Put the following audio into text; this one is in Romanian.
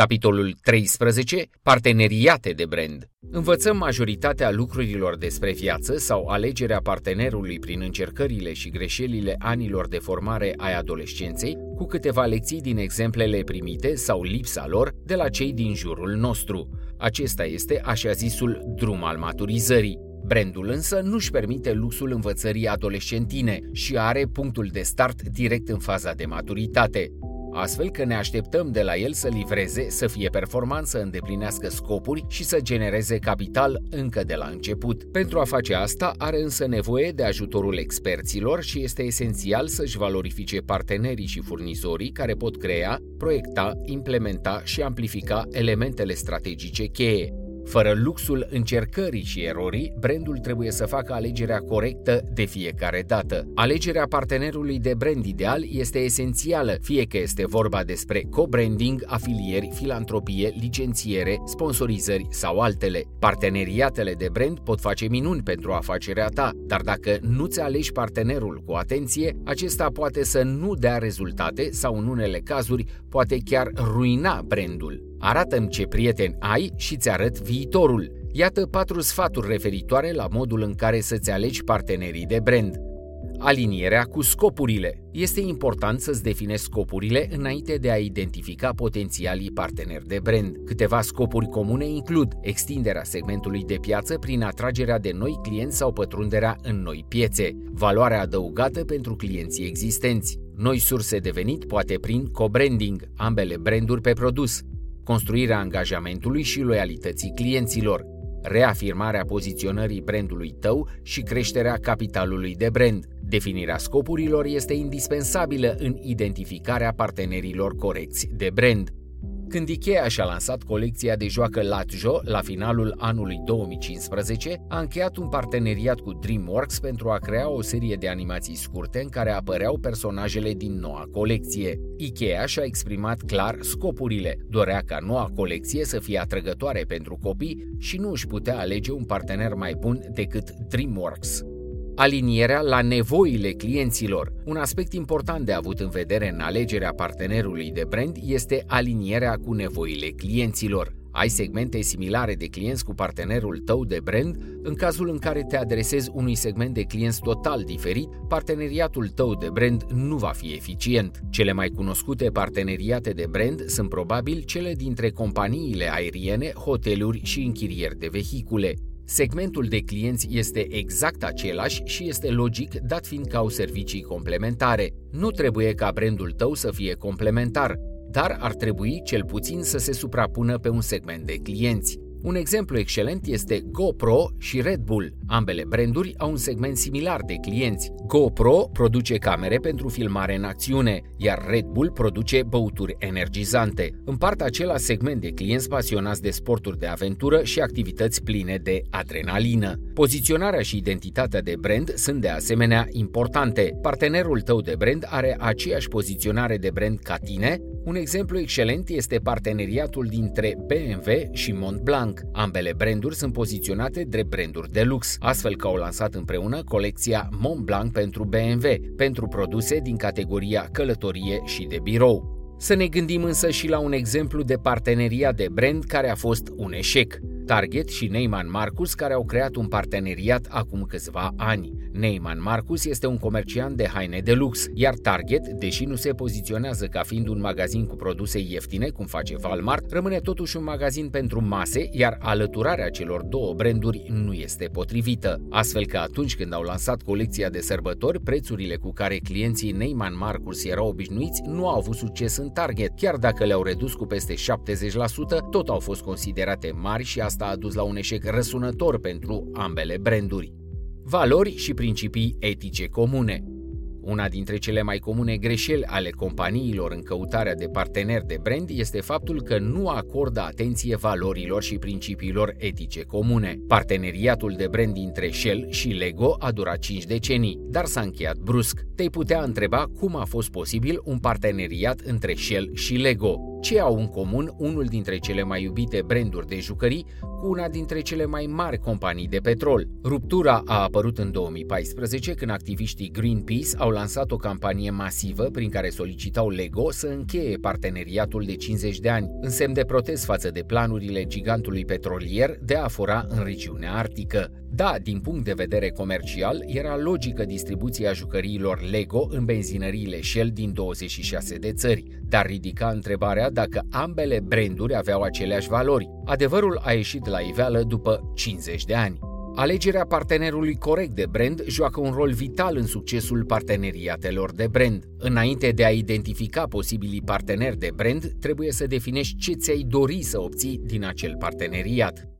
Capitolul 13. Parteneriate de brand. Învățăm majoritatea lucrurilor despre viață sau alegerea partenerului prin încercările și greșelile anilor de formare ai adolescenței cu câteva lecții din exemplele primite sau lipsa lor de la cei din jurul nostru. Acesta este așa zisul drum al maturizării. Brandul însă nu-și permite luxul învățării adolescentine și are punctul de start direct în faza de maturitate astfel că ne așteptăm de la el să livreze, să fie performant, să îndeplinească scopuri și să genereze capital încă de la început. Pentru a face asta, are însă nevoie de ajutorul experților și este esențial să-și valorifice partenerii și furnizorii care pot crea, proiecta, implementa și amplifica elementele strategice cheie. Fără luxul încercării și erorii, brandul trebuie să facă alegerea corectă de fiecare dată. Alegerea partenerului de brand ideal este esențială, fie că este vorba despre co-branding, afilieri, filantropie, licențiere, sponsorizări sau altele. Parteneriatele de brand pot face minuni pentru afacerea ta, dar dacă nu-ți alegi partenerul cu atenție, acesta poate să nu dea rezultate sau în unele cazuri poate chiar ruina brandul. Arată-mi ce prieteni ai și ți arăt viitorul. Iată patru sfaturi referitoare la modul în care să-ți alegi partenerii de brand. Alinierea cu scopurile. Este important să-ți definești scopurile înainte de a identifica potențialii parteneri de brand. Câteva scopuri comune includ extinderea segmentului de piață prin atragerea de noi clienți sau pătrunderea în noi piețe, valoarea adăugată pentru clienții existenți, noi surse de venit poate prin co-branding, ambele branduri pe produs, construirea angajamentului și loialității clienților, reafirmarea poziționării brandului tău și creșterea capitalului de brand. Definirea scopurilor este indispensabilă în identificarea partenerilor corecți de brand. Când Ikea și-a lansat colecția de joacă Latjo la finalul anului 2015, a încheiat un parteneriat cu DreamWorks pentru a crea o serie de animații scurte în care apăreau personajele din noua colecție. Ikea și-a exprimat clar scopurile, dorea ca noua colecție să fie atrăgătoare pentru copii și nu își putea alege un partener mai bun decât DreamWorks alinierea la nevoile clienților. Un aspect important de avut în vedere în alegerea partenerului de brand este alinierea cu nevoile clienților. Ai segmente similare de clienți cu partenerul tău de brand? În cazul în care te adresezi unui segment de clienți total diferit, parteneriatul tău de brand nu va fi eficient. Cele mai cunoscute parteneriate de brand sunt probabil cele dintre companiile aeriene, hoteluri și închirieri de vehicule. Segmentul de clienți este exact același și este logic dat fiind că au servicii complementare. Nu trebuie ca brandul tău să fie complementar, dar ar trebui cel puțin să se suprapună pe un segment de clienți. Un exemplu excelent este GoPro și Red Bull. Ambele branduri au un segment similar de clienți. GoPro produce camere pentru filmare în acțiune, iar Red Bull produce băuturi energizante. Împart același segment de clienți pasionați de sporturi de aventură și activități pline de adrenalină. Poziționarea și identitatea de brand sunt de asemenea importante. Partenerul tău de brand are aceeași poziționare de brand ca tine? Un exemplu excelent este parteneriatul dintre BMW și Montblanc. Ambele branduri sunt poziționate drept branduri de lux, astfel că au lansat împreună colecția Montblanc pentru BMW, pentru produse din categoria călătorie și de birou. Să ne gândim însă și la un exemplu de parteneria de brand care a fost un eșec. Target și Neyman Marcus care au creat un parteneriat acum câțiva ani. Neyman Marcus este un comerciant de haine de lux, iar Target, deși nu se poziționează ca fiind un magazin cu produse ieftine, cum face Walmart, rămâne totuși un magazin pentru mase, iar alăturarea celor două branduri nu este potrivită. Astfel că atunci când au lansat colecția de sărbători, prețurile cu care clienții Neyman Marcus erau obișnuiți nu au avut succes în Target, chiar dacă le-au redus cu peste 70%, tot au fost considerate mari și asta a dus la un eșec răsunător pentru ambele branduri. Valori și principii etice comune. Una dintre cele mai comune greșeli ale companiilor în căutarea de parteneri de brand este faptul că nu acordă atenție valorilor și principiilor etice comune. Parteneriatul de brand dintre Shell și Lego a durat 5 decenii, dar s-a încheiat brusc. Te-ai putea întreba cum a fost posibil un parteneriat între Shell și Lego. Ce au în comun unul dintre cele mai iubite branduri de jucării cu una dintre cele mai mari companii de petrol. Ruptura a apărut în 2014 când activiștii Greenpeace au lansat o campanie masivă prin care solicitau Lego să încheie parteneriatul de 50 de ani, în semn de protest față de planurile gigantului petrolier de a fura în regiunea arctică. Da, din punct de vedere comercial, era logică distribuția jucăriilor Lego în benzinăriile Shell din 26 de țări, dar ridica întrebarea dacă ambele branduri aveau aceleași valori. Adevărul a ieșit la iveală după 50 de ani. Alegerea partenerului corect de brand joacă un rol vital în succesul parteneriatelor de brand. Înainte de a identifica posibilii parteneri de brand, trebuie să definești ce ți-ai dori să obții din acel parteneriat.